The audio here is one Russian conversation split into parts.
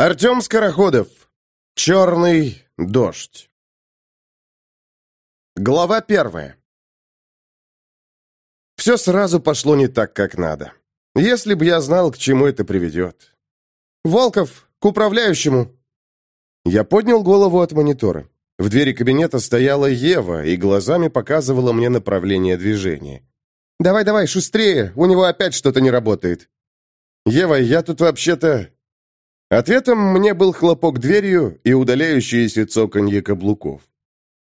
Артем Скороходов. Черный дождь. Глава первая. Все сразу пошло не так, как надо. Если бы я знал, к чему это приведет. «Волков, к управляющему!» Я поднял голову от монитора. В двери кабинета стояла Ева и глазами показывала мне направление движения. «Давай-давай, шустрее, у него опять что-то не работает». «Ева, я тут вообще-то Ответом мне был хлопок дверью и удаляющееся цоканье каблуков.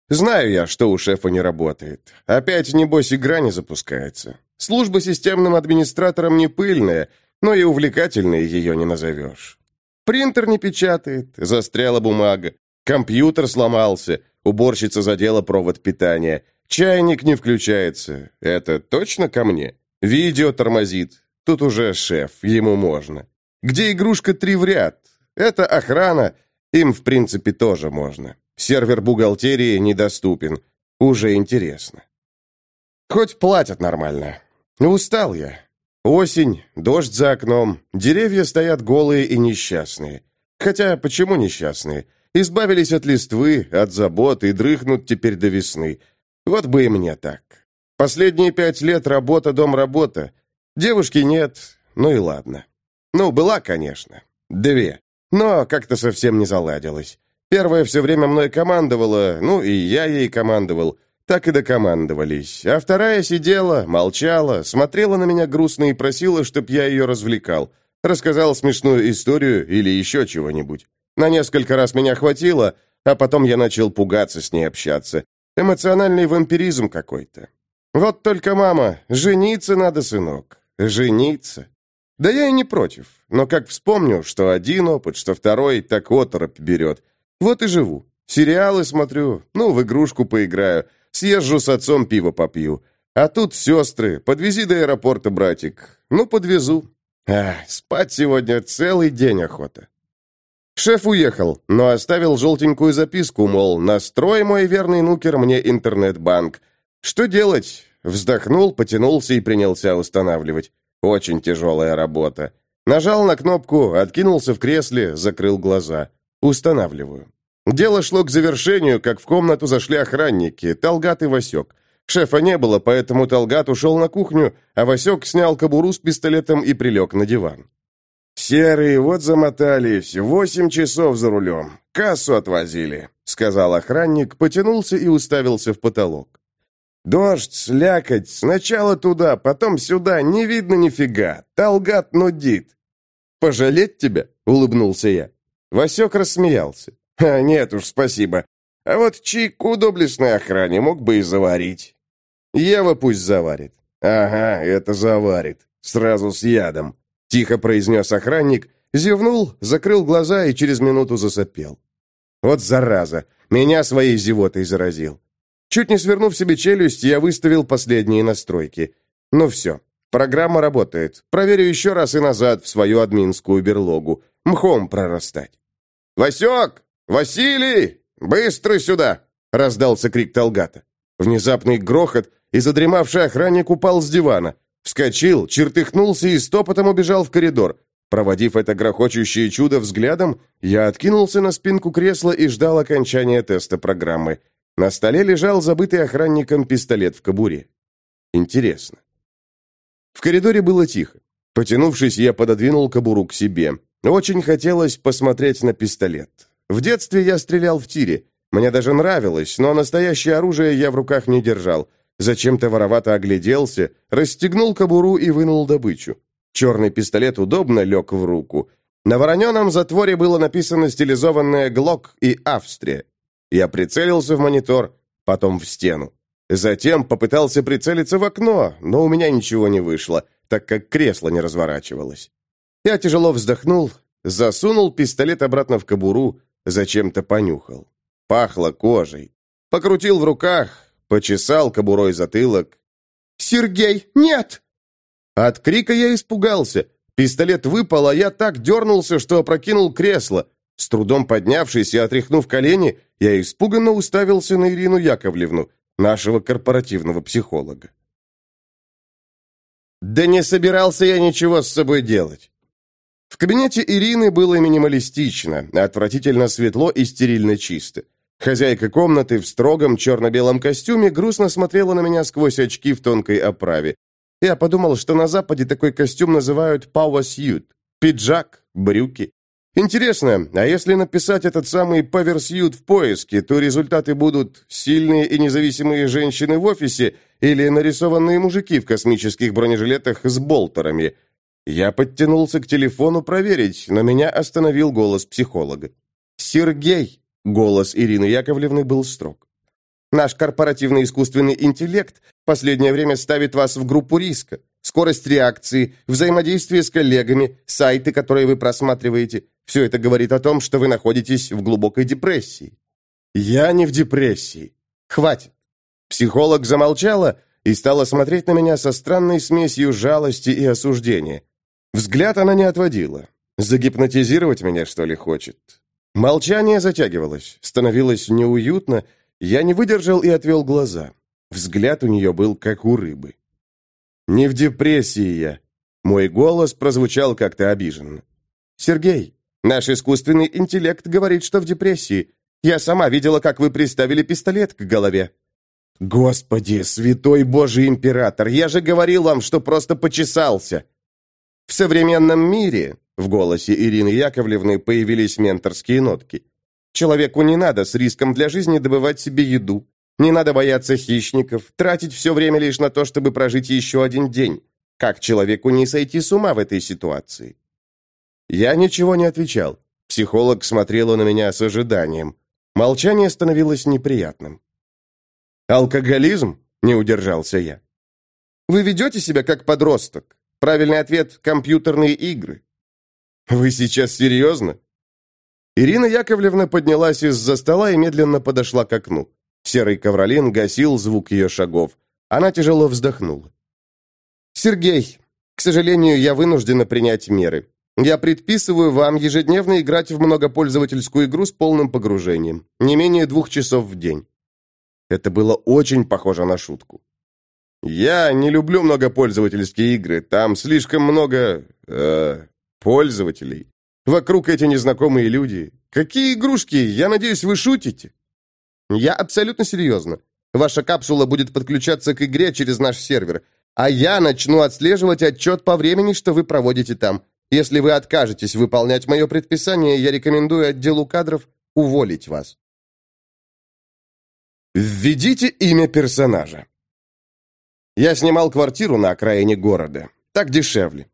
Знаю я, что у шефа не работает. Опять, небось, игра не запускается. Служба системным администратором не пыльная, но и увлекательной ее не назовешь. Принтер не печатает, застряла бумага, компьютер сломался, уборщица задела провод питания, чайник не включается. Это точно ко мне? Видео тормозит. Тут уже шеф, ему можно. Где игрушка три в ряд? Это охрана. Им, в принципе, тоже можно. Сервер бухгалтерии недоступен. Уже интересно. Хоть платят нормально. Устал я. Осень, дождь за окном, деревья стоят голые и несчастные. Хотя, почему несчастные? Избавились от листвы, от забот и дрыхнут теперь до весны. Вот бы и мне так. Последние пять лет работа, дом, работа. Девушки нет, ну и ладно. Ну, была, конечно. Две. Но как-то совсем не заладилось. Первая все время мной командовала, ну и я ей командовал. Так и докомандовались. А вторая сидела, молчала, смотрела на меня грустно и просила, чтоб я ее развлекал. Рассказал смешную историю или еще чего-нибудь. На несколько раз меня хватило, а потом я начал пугаться с ней общаться. Эмоциональный вампиризм какой-то. Вот только, мама, жениться надо, сынок. Жениться. Да я и не против, но как вспомню, что один опыт, что второй, так оторопь берет. Вот и живу. Сериалы смотрю, ну, в игрушку поиграю, съезжу с отцом пиво попью. А тут сестры, подвези до аэропорта, братик. Ну, подвезу. Ах, спать сегодня целый день охота. Шеф уехал, но оставил желтенькую записку, мол, настрой, мой верный нукер, мне интернет-банк. Что делать? Вздохнул, потянулся и принялся устанавливать. Очень тяжелая работа. Нажал на кнопку, откинулся в кресле, закрыл глаза. Устанавливаю. Дело шло к завершению, как в комнату зашли охранники, Талгат и Васек. Шефа не было, поэтому Талгат ушел на кухню, а Васек снял кобуру с пистолетом и прилег на диван. «Серые, вот замотались, восемь часов за рулем, кассу отвозили», — сказал охранник, потянулся и уставился в потолок. Дождь, слякоть, сначала туда, потом сюда, не видно нифига. Талгат нудит. «Пожалеть тебя?» — улыбнулся я. Васек рассмеялся. «А нет уж, спасибо. А вот чайку доблестной охране мог бы и заварить». «Ева пусть заварит». «Ага, это заварит. Сразу с ядом», — тихо произнес охранник, зевнул, закрыл глаза и через минуту засопел. «Вот зараза! Меня своей зевотой заразил. Чуть не свернув себе челюсть, я выставил последние настройки. Ну все, программа работает. Проверю еще раз и назад в свою админскую берлогу. Мхом прорастать. «Васек! Василий! Быстро сюда!» — раздался крик Талгата. Внезапный грохот, и задремавший охранник упал с дивана. Вскочил, чертыхнулся и стопотом убежал в коридор. Проводив это грохочущее чудо взглядом, я откинулся на спинку кресла и ждал окончания теста программы. На столе лежал забытый охранником пистолет в кобуре. Интересно. В коридоре было тихо. Потянувшись, я пододвинул кобуру к себе. Очень хотелось посмотреть на пистолет. В детстве я стрелял в тире. Мне даже нравилось, но настоящее оружие я в руках не держал. Зачем-то воровато огляделся, расстегнул кобуру и вынул добычу. Черный пистолет удобно лег в руку. На вороненом затворе было написано стилизованное «Глок» и «Австрия». Я прицелился в монитор, потом в стену. Затем попытался прицелиться в окно, но у меня ничего не вышло, так как кресло не разворачивалось. Я тяжело вздохнул, засунул пистолет обратно в кобуру, зачем-то понюхал. Пахло кожей. Покрутил в руках, почесал кобурой затылок. «Сергей, нет!» От крика я испугался. Пистолет выпал, а я так дернулся, что опрокинул кресло. С трудом поднявшись и отряхнув колени, я испуганно уставился на Ирину Яковлевну, нашего корпоративного психолога. «Да не собирался я ничего с собой делать». В кабинете Ирины было минималистично, отвратительно светло и стерильно чисто. Хозяйка комнаты в строгом черно-белом костюме грустно смотрела на меня сквозь очки в тонкой оправе. Я подумал, что на Западе такой костюм называют suit. Пиджак, брюки. Интересно, а если написать этот самый suit в поиске, то результаты будут сильные и независимые женщины в офисе или нарисованные мужики в космических бронежилетах с болтерами. Я подтянулся к телефону проверить, но меня остановил голос психолога. «Сергей!» Голос Ирины Яковлевны был строг. «Наш корпоративный искусственный интеллект последнее время ставит вас в группу риска. Скорость реакции, взаимодействие с коллегами, сайты, которые вы просматриваете. Все это говорит о том, что вы находитесь в глубокой депрессии». «Я не в депрессии. Хватит». Психолог замолчала и стала смотреть на меня со странной смесью жалости и осуждения. Взгляд она не отводила. Загипнотизировать меня, что ли, хочет? Молчание затягивалось, становилось неуютно. Я не выдержал и отвел глаза. Взгляд у нее был как у рыбы. «Не в депрессии я». Мой голос прозвучал как-то обиженно. «Сергей, наш искусственный интеллект говорит, что в депрессии. Я сама видела, как вы приставили пистолет к голове». «Господи, святой Божий император, я же говорил вам, что просто почесался!» «В современном мире в голосе Ирины Яковлевны появились менторские нотки. «Человеку не надо с риском для жизни добывать себе еду. Не надо бояться хищников, тратить все время лишь на то, чтобы прожить еще один день. Как человеку не сойти с ума в этой ситуации?» Я ничего не отвечал. Психолог смотрела на меня с ожиданием. Молчание становилось неприятным. «Алкоголизм?» – не удержался я. «Вы ведете себя как подросток. Правильный ответ – компьютерные игры. «Вы сейчас серьезно?» Ирина Яковлевна поднялась из-за стола и медленно подошла к окну. Серый ковролин гасил звук ее шагов. Она тяжело вздохнула. «Сергей, к сожалению, я вынуждена принять меры. Я предписываю вам ежедневно играть в многопользовательскую игру с полным погружением. Не менее двух часов в день». Это было очень похоже на шутку. «Я не люблю многопользовательские игры. Там слишком много... Э, пользователей. Вокруг эти незнакомые люди. Какие игрушки? Я надеюсь, вы шутите? Я абсолютно серьезно. Ваша капсула будет подключаться к игре через наш сервер, а я начну отслеживать отчет по времени, что вы проводите там. Если вы откажетесь выполнять мое предписание, я рекомендую отделу кадров уволить вас. Введите имя персонажа. Я снимал квартиру на окраине города. Так дешевле.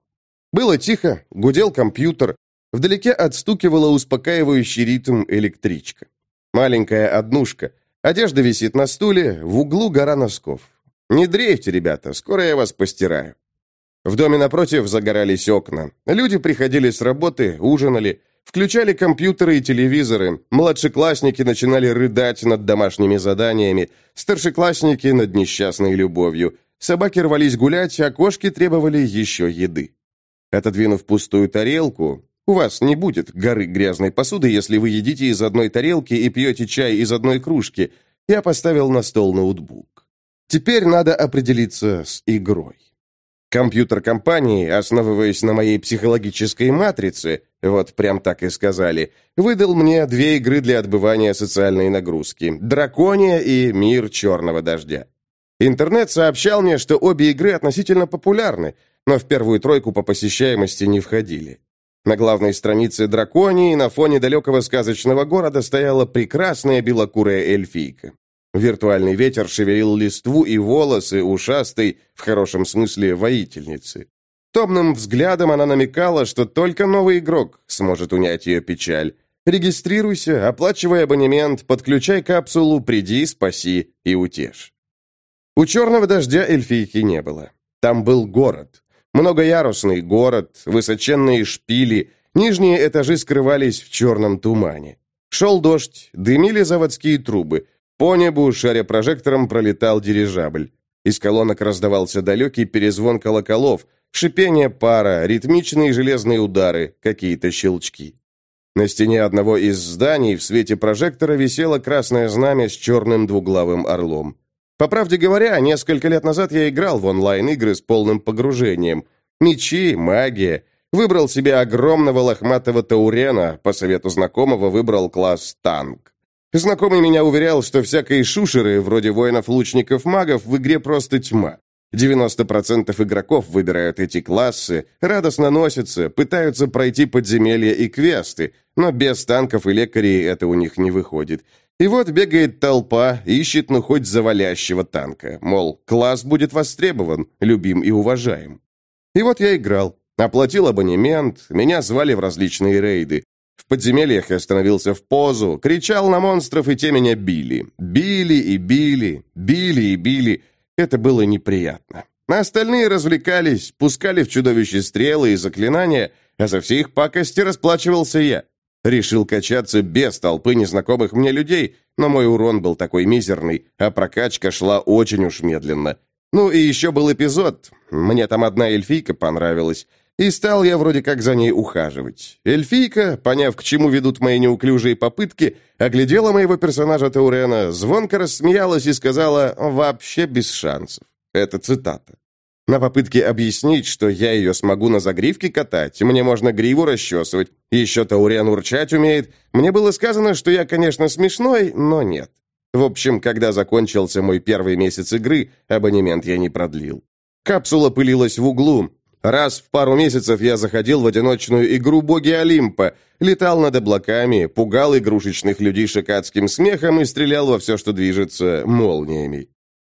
Было тихо, гудел компьютер, вдалеке отстукивала успокаивающий ритм электричка. Маленькая однушка, одежда висит на стуле, в углу гора носков. Не дрейфьте, ребята, скоро я вас постираю. В доме напротив загорались окна. Люди приходили с работы, ужинали, включали компьютеры и телевизоры. Младшеклассники начинали рыдать над домашними заданиями, старшеклассники над несчастной любовью. Собаки рвались гулять, а кошки требовали еще еды. Отодвинув пустую тарелку, у вас не будет горы грязной посуды, если вы едите из одной тарелки и пьете чай из одной кружки. Я поставил на стол ноутбук. Теперь надо определиться с игрой. Компьютер компании, основываясь на моей психологической матрице, вот прям так и сказали, выдал мне две игры для отбывания социальной нагрузки «Дракония» и «Мир черного дождя». Интернет сообщал мне, что обе игры относительно популярны, но в первую тройку по посещаемости не входили. На главной странице драконии на фоне далекого сказочного города стояла прекрасная белокурая эльфийка. Виртуальный ветер шевелил листву и волосы ушастой, в хорошем смысле, воительницы. Томным взглядом она намекала, что только новый игрок сможет унять ее печаль. Регистрируйся, оплачивай абонемент, подключай капсулу, приди, спаси и утешь. У черного дождя эльфийки не было. Там был город. Многоярусный город, высоченные шпили, нижние этажи скрывались в черном тумане. Шел дождь, дымили заводские трубы. По небу, шаря прожектором, пролетал дирижабль. Из колонок раздавался далекий перезвон колоколов, шипение пара, ритмичные железные удары, какие-то щелчки. На стене одного из зданий в свете прожектора висело красное знамя с черным двуглавым орлом. По правде говоря, несколько лет назад я играл в онлайн-игры с полным погружением. Мечи, магия. Выбрал себе огромного лохматого таурена, по совету знакомого выбрал класс танк. Знакомый меня уверял, что всякие шушеры, вроде воинов-лучников-магов, в игре просто тьма. 90% игроков выбирают эти классы, радостно носятся, пытаются пройти подземелья и квесты, но без танков и лекарей это у них не выходит. И вот бегает толпа, ищет ну хоть завалящего танка, мол, класс будет востребован, любим и уважаем. И вот я играл, оплатил абонемент, меня звали в различные рейды. В подземельях я становился в позу, кричал на монстров, и те меня били. Били и били, били и били. Это было неприятно. Остальные развлекались, пускали в чудовище стрелы и заклинания, а за все их пакости расплачивался я. Решил качаться без толпы незнакомых мне людей, но мой урон был такой мизерный, а прокачка шла очень уж медленно. Ну и еще был эпизод. Мне там одна эльфийка понравилась. И стал я вроде как за ней ухаживать. Эльфийка, поняв, к чему ведут мои неуклюжие попытки, оглядела моего персонажа Таурена, звонко рассмеялась и сказала «вообще без шансов». Это цитата. На попытке объяснить, что я ее смогу на загривке катать, мне можно гриву расчесывать, еще Таурен урчать умеет, мне было сказано, что я, конечно, смешной, но нет. В общем, когда закончился мой первый месяц игры, абонемент я не продлил. Капсула пылилась в углу, Раз в пару месяцев я заходил в одиночную игру «Боги Олимпа», летал над облаками, пугал игрушечных людишек адским смехом и стрелял во все, что движется, молниями.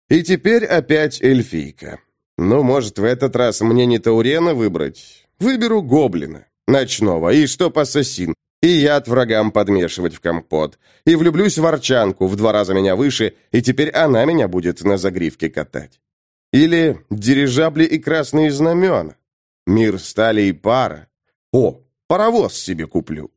И теперь опять эльфийка. Ну, может, в этот раз мне не Таурена выбрать? Выберу гоблина, ночного, и чтоб ассасин, и яд врагам подмешивать в компот. И влюблюсь в арчанку, в два раза меня выше, и теперь она меня будет на загривке катать. Или дирижабли и красные знамена. Мир стали и пара. О, паровоз себе куплю.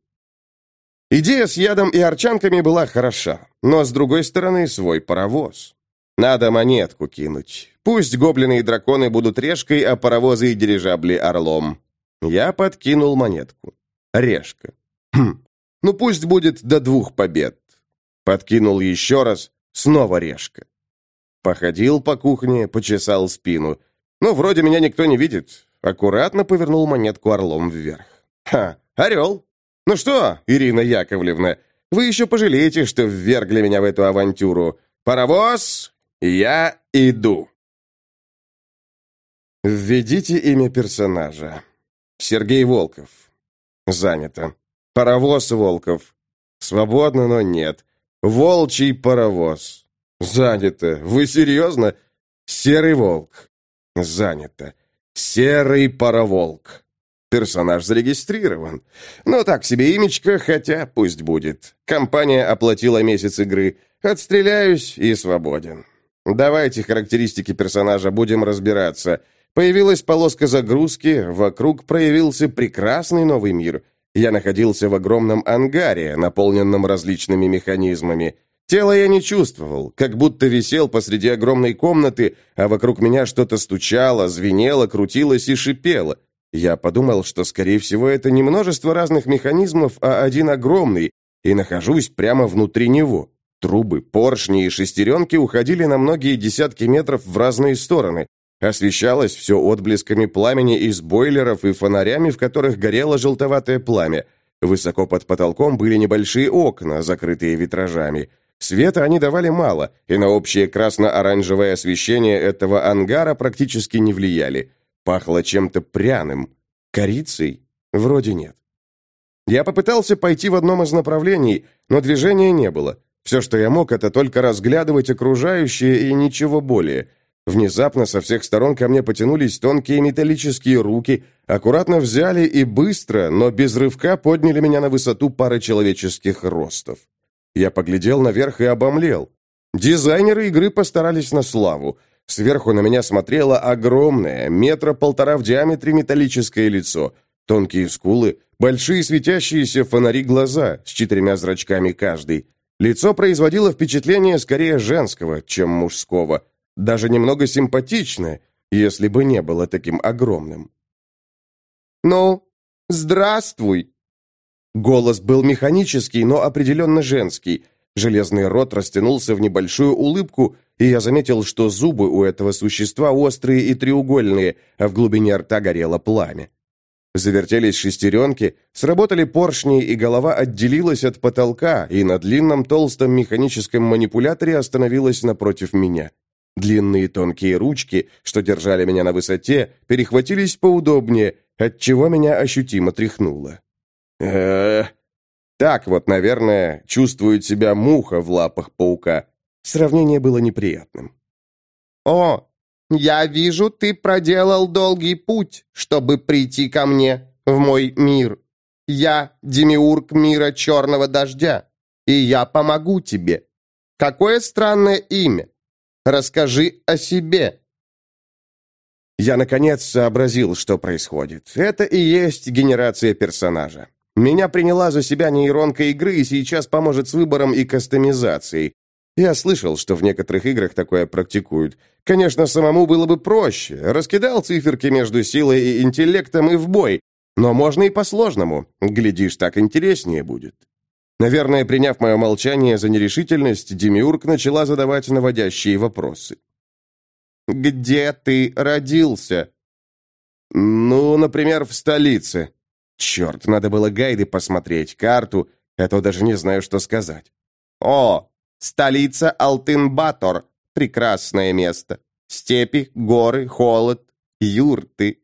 Идея с ядом и арчанками была хороша, но, с другой стороны, свой паровоз. Надо монетку кинуть. Пусть гоблины и драконы будут решкой, а паровозы и дирижабли орлом. Я подкинул монетку. Решка. Хм. Ну пусть будет до двух побед. Подкинул еще раз. Снова решка. Походил по кухне, почесал спину. Ну, вроде меня никто не видит. Аккуратно повернул монетку орлом вверх. Ха, орел. Ну что, Ирина Яковлевна, вы еще пожалеете, что ввергли меня в эту авантюру. Паровоз, я иду. Введите имя персонажа. Сергей Волков. Занято. Паровоз Волков. Свободно, но нет. Волчий паровоз. «Занято. Вы серьезно?» «Серый волк». «Занято. Серый пароволк». Персонаж зарегистрирован. Ну, так себе имечко, хотя пусть будет. Компания оплатила месяц игры. Отстреляюсь и свободен. Давайте характеристики персонажа будем разбираться. Появилась полоска загрузки, вокруг проявился прекрасный новый мир. Я находился в огромном ангаре, наполненном различными механизмами. Тело я не чувствовал, как будто висел посреди огромной комнаты, а вокруг меня что-то стучало, звенело, крутилось и шипело. Я подумал, что, скорее всего, это не множество разных механизмов, а один огромный, и нахожусь прямо внутри него. Трубы, поршни и шестеренки уходили на многие десятки метров в разные стороны. Освещалось все отблесками пламени из бойлеров и фонарями, в которых горело желтоватое пламя. Высоко под потолком были небольшие окна, закрытые витражами. Света они давали мало, и на общее красно-оранжевое освещение этого ангара практически не влияли. Пахло чем-то пряным. Корицей? Вроде нет. Я попытался пойти в одном из направлений, но движения не было. Все, что я мог, это только разглядывать окружающее и ничего более. Внезапно со всех сторон ко мне потянулись тонкие металлические руки, аккуратно взяли и быстро, но без рывка подняли меня на высоту пары человеческих ростов. Я поглядел наверх и обомлел. Дизайнеры игры постарались на славу. Сверху на меня смотрело огромное, метра полтора в диаметре металлическое лицо, тонкие скулы, большие светящиеся фонари глаза с четырьмя зрачками каждый. Лицо производило впечатление скорее женского, чем мужского, даже немного симпатичное, если бы не было таким огромным. «Ну, здравствуй!» Голос был механический, но определенно женский. Железный рот растянулся в небольшую улыбку, и я заметил, что зубы у этого существа острые и треугольные, а в глубине рта горело пламя. Завертелись шестеренки, сработали поршни, и голова отделилась от потолка, и на длинном толстом механическом манипуляторе остановилась напротив меня. Длинные тонкие ручки, что держали меня на высоте, перехватились поудобнее, отчего меня ощутимо тряхнуло. Э Так вот, наверное, чувствует себя муха в лапах паука. Сравнение было неприятным. «О, я вижу, ты проделал долгий путь, чтобы прийти ко мне, в мой мир. Я демиург мира черного дождя, и я помогу тебе. Какое странное имя. Расскажи о себе». Я, наконец, сообразил, что происходит. Это и есть генерация персонажа. Меня приняла за себя нейронка игры и сейчас поможет с выбором и кастомизацией. Я слышал, что в некоторых играх такое практикуют. Конечно, самому было бы проще. Раскидал циферки между силой и интеллектом и в бой. Но можно и по-сложному. Глядишь, так интереснее будет. Наверное, приняв мое молчание за нерешительность, Демиург начала задавать наводящие вопросы. «Где ты родился?» «Ну, например, в столице». «Черт, надо было гайды посмотреть, карту, а то даже не знаю, что сказать». «О, столица Алтын-Батор. Прекрасное место. Степи, горы, холод, юрты».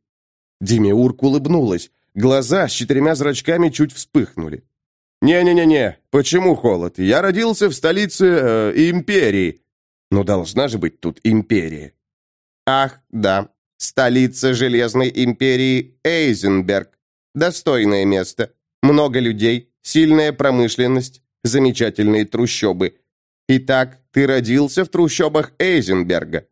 Демиург улыбнулась. Глаза с четырьмя зрачками чуть вспыхнули. «Не-не-не-не, почему холод? Я родился в столице э, империи». «Ну, должна же быть тут империя». Ах, да, столица Железной империи Эйзенберг. Достойное место. Много людей, сильная промышленность, замечательные трущобы. Итак, ты родился в трущобах Эйзенберга.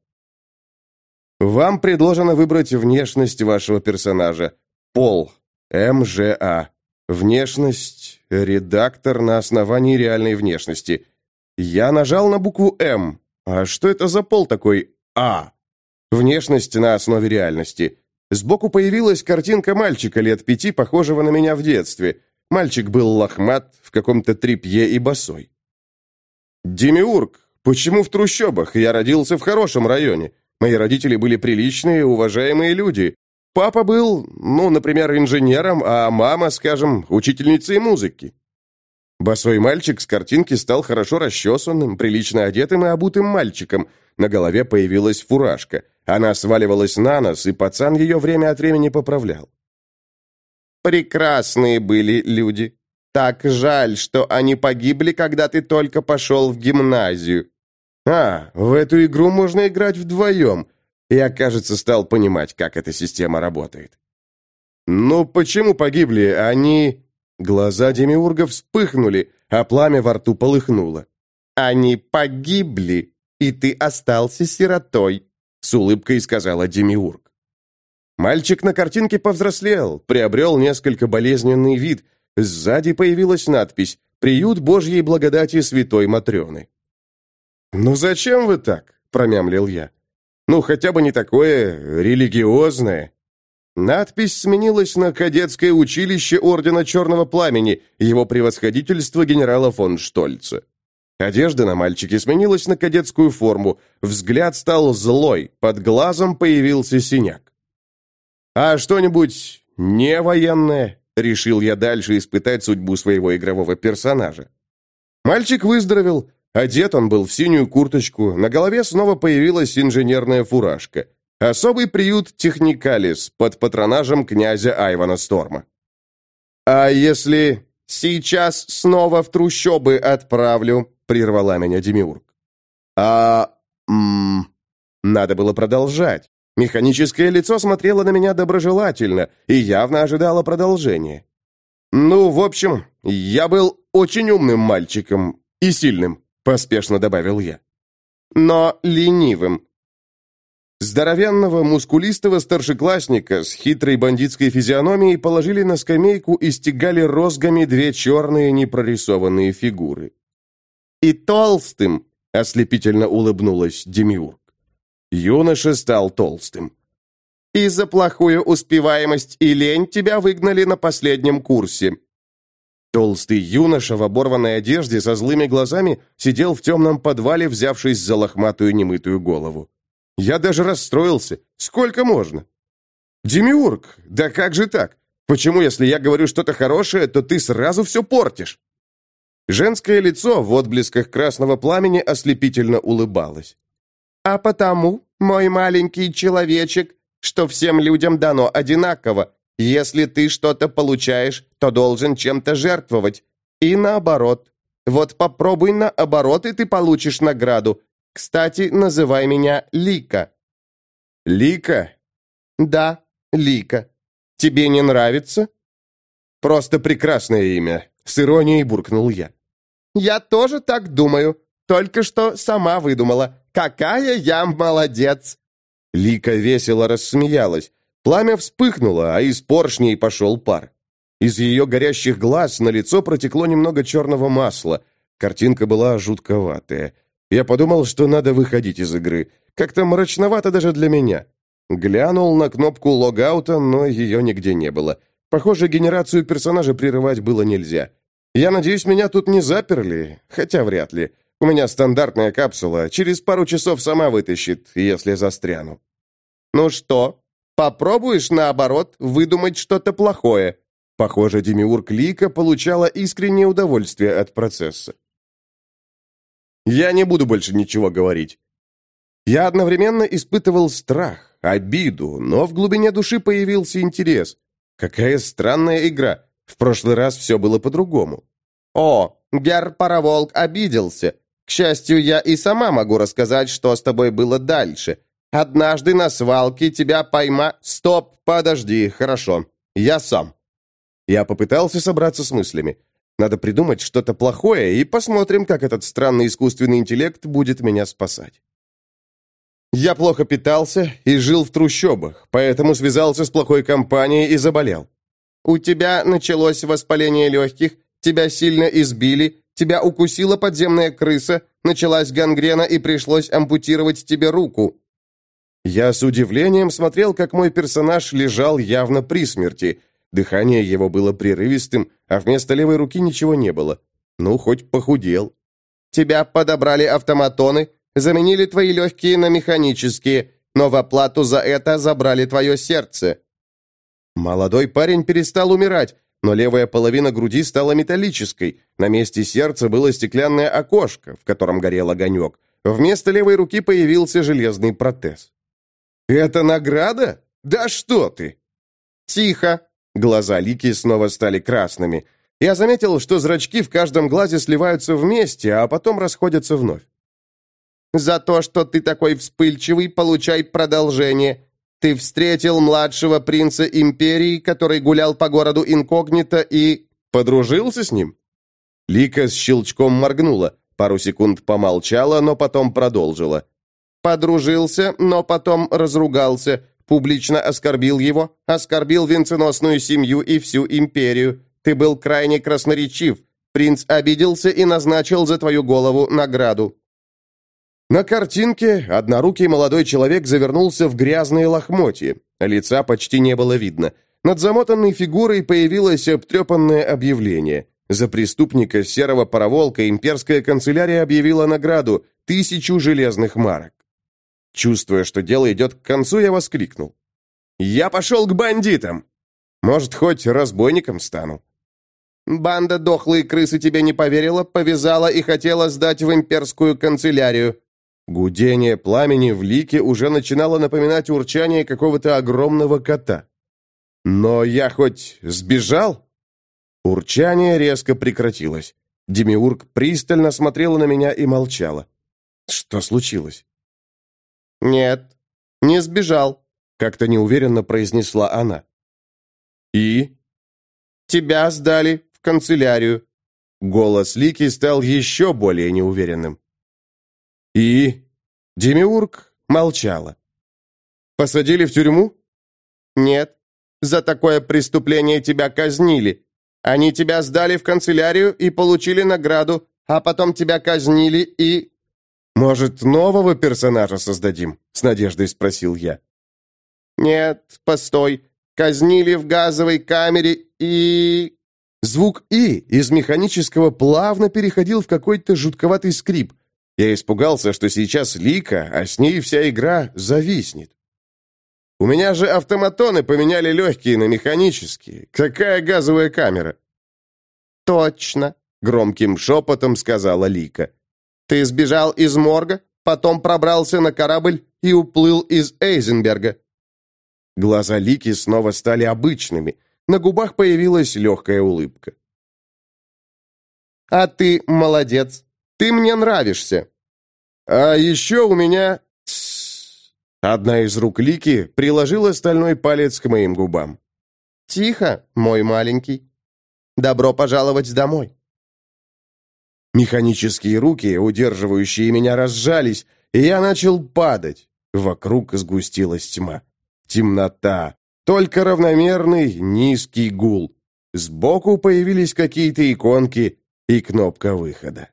Вам предложено выбрать внешность вашего персонажа. Пол. МЖА. Внешность. Редактор на основании реальной внешности. Я нажал на букву М. А что это за пол такой А? Внешность на основе реальности. Сбоку появилась картинка мальчика лет пяти, похожего на меня в детстве. Мальчик был лохмат, в каком-то тряпье и босой. «Демиург, почему в трущобах? Я родился в хорошем районе. Мои родители были приличные, уважаемые люди. Папа был, ну, например, инженером, а мама, скажем, учительницей музыки». Босой мальчик с картинки стал хорошо расчесанным, прилично одетым и обутым мальчиком. На голове появилась фуражка. Она сваливалась на нос, и пацан ее время от времени поправлял. «Прекрасные были люди. Так жаль, что они погибли, когда ты только пошел в гимназию». «А, в эту игру можно играть вдвоем». Я, кажется, стал понимать, как эта система работает. «Ну, почему погибли? Они...» Глаза Демиурга вспыхнули, а пламя во рту полыхнуло. «Они погибли, и ты остался сиротой», с улыбкой сказала Демиург. Мальчик на картинке повзрослел, приобрел несколько болезненный вид. Сзади появилась надпись «Приют Божьей благодати святой Матрены». «Ну зачем вы так?» – промямлил я. «Ну, хотя бы не такое религиозное». Надпись сменилась на «Кадетское училище Ордена Черного Пламени, его превосходительство генерала фон Штольца». Одежда на мальчике сменилась на кадетскую форму, взгляд стал злой, под глазом появился синяк. «А что-нибудь не военное?» — решил я дальше испытать судьбу своего игрового персонажа. Мальчик выздоровел, одет он был в синюю курточку, на голове снова появилась инженерная фуражка. Особый приют Техникалис под патронажем князя Айвана Сторма. «А если сейчас снова в трущобы отправлю?» — прервала меня Демиург. «А... М Надо было продолжать. Механическое лицо смотрело на меня доброжелательно и явно ожидало продолжения. «Ну, в общем, я был очень умным мальчиком и сильным», — поспешно добавил я. «Но ленивым». Здоровенного, мускулистого старшеклассника с хитрой бандитской физиономией положили на скамейку и стегали розгами две черные непрорисованные фигуры и толстым!» — ослепительно улыбнулась Демиург. Юноша стал толстым. «И за плохую успеваемость и лень тебя выгнали на последнем курсе». Толстый юноша в оборванной одежде со злыми глазами сидел в темном подвале, взявшись за лохматую немытую голову. Я даже расстроился. Сколько можно? «Демиург, да как же так? Почему, если я говорю что-то хорошее, то ты сразу все портишь?» Женское лицо в отблесках красного пламени ослепительно улыбалось. «А потому, мой маленький человечек, что всем людям дано одинаково. Если ты что-то получаешь, то должен чем-то жертвовать. И наоборот. Вот попробуй наоборот, и ты получишь награду. Кстати, называй меня Лика». «Лика?» «Да, Лика. Тебе не нравится?» «Просто прекрасное имя», — с иронией буркнул я. «Я тоже так думаю. Только что сама выдумала. Какая я молодец!» Лика весело рассмеялась. Пламя вспыхнуло, а из поршней пошел пар. Из ее горящих глаз на лицо протекло немного черного масла. Картинка была жутковатая. Я подумал, что надо выходить из игры. Как-то мрачновато даже для меня. Глянул на кнопку логаута, но ее нигде не было. Похоже, генерацию персонажа прерывать было нельзя. Я надеюсь, меня тут не заперли, хотя вряд ли. У меня стандартная капсула, через пару часов сама вытащит, если застряну. Ну что, попробуешь, наоборот, выдумать что-то плохое? Похоже, Демиург Лика получала искреннее удовольствие от процесса. Я не буду больше ничего говорить. Я одновременно испытывал страх, обиду, но в глубине души появился интерес. Какая странная игра. В прошлый раз все было по-другому. «О, Гер-пароволк обиделся. К счастью, я и сама могу рассказать, что с тобой было дальше. Однажды на свалке тебя пойма...» «Стоп, подожди, хорошо. Я сам». Я попытался собраться с мыслями. Надо придумать что-то плохое, и посмотрим, как этот странный искусственный интеллект будет меня спасать. Я плохо питался и жил в трущобах, поэтому связался с плохой компанией и заболел. У тебя началось воспаление легких, тебя сильно избили, тебя укусила подземная крыса, началась гангрена и пришлось ампутировать тебе руку. Я с удивлением смотрел, как мой персонаж лежал явно при смерти. Дыхание его было прерывистым, а вместо левой руки ничего не было. Ну, хоть похудел. Тебя подобрали автоматоны, Заменили твои легкие на механические, но в оплату за это забрали твое сердце». Молодой парень перестал умирать, но левая половина груди стала металлической. На месте сердца было стеклянное окошко, в котором горел огонек. Вместо левой руки появился железный протез. «Это награда? Да что ты!» «Тихо!» Глаза Лики снова стали красными. Я заметил, что зрачки в каждом глазе сливаются вместе, а потом расходятся вновь. За то, что ты такой вспыльчивый, получай продолжение. Ты встретил младшего принца империи, который гулял по городу инкогнито и... Подружился с ним? Лика с щелчком моргнула, пару секунд помолчала, но потом продолжила. Подружился, но потом разругался, публично оскорбил его, оскорбил венценосную семью и всю империю. Ты был крайне красноречив. Принц обиделся и назначил за твою голову награду. На картинке однорукий молодой человек завернулся в грязные лохмотья. Лица почти не было видно. Над замотанной фигурой появилось обтрепанное объявление. За преступника серого пароволка имперская канцелярия объявила награду – тысячу железных марок. Чувствуя, что дело идет к концу, я воскликнул. «Я пошел к бандитам! Может, хоть разбойником стану?» «Банда дохлые крысы тебе не поверила, повязала и хотела сдать в имперскую канцелярию. Гудение пламени в лике уже начинало напоминать урчание какого-то огромного кота. «Но я хоть сбежал?» Урчание резко прекратилось. Демиург пристально смотрела на меня и молчала. «Что случилось?» «Нет, не сбежал», — как-то неуверенно произнесла она. «И?» «Тебя сдали в канцелярию». Голос Лики стал еще более неуверенным. «И?» Демиург молчала. «Посадили в тюрьму?» «Нет. За такое преступление тебя казнили. Они тебя сдали в канцелярию и получили награду, а потом тебя казнили и...» «Может, нового персонажа создадим?» — с надеждой спросил я. «Нет, постой. Казнили в газовой камере и...» Звук «и» из механического плавно переходил в какой-то жутковатый скрип. Я испугался, что сейчас Лика, а с ней вся игра, зависнет. У меня же автоматоны поменяли легкие на механические. Какая газовая камера?» «Точно», — громким шепотом сказала Лика. «Ты сбежал из морга, потом пробрался на корабль и уплыл из Эйзенберга». Глаза Лики снова стали обычными. На губах появилась легкая улыбка. «А ты молодец. Ты мне нравишься». «А еще у меня...» Одна из рук Лики приложила стальной палец к моим губам. «Тихо, мой маленький. Добро пожаловать домой». Механические руки, удерживающие меня, разжались, и я начал падать. Вокруг сгустилась тьма. Темнота. Только равномерный низкий гул. Сбоку появились какие-то иконки и кнопка выхода.